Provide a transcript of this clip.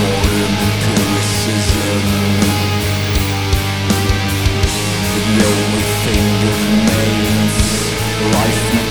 Post-mortem empiricism The only thing that remains Life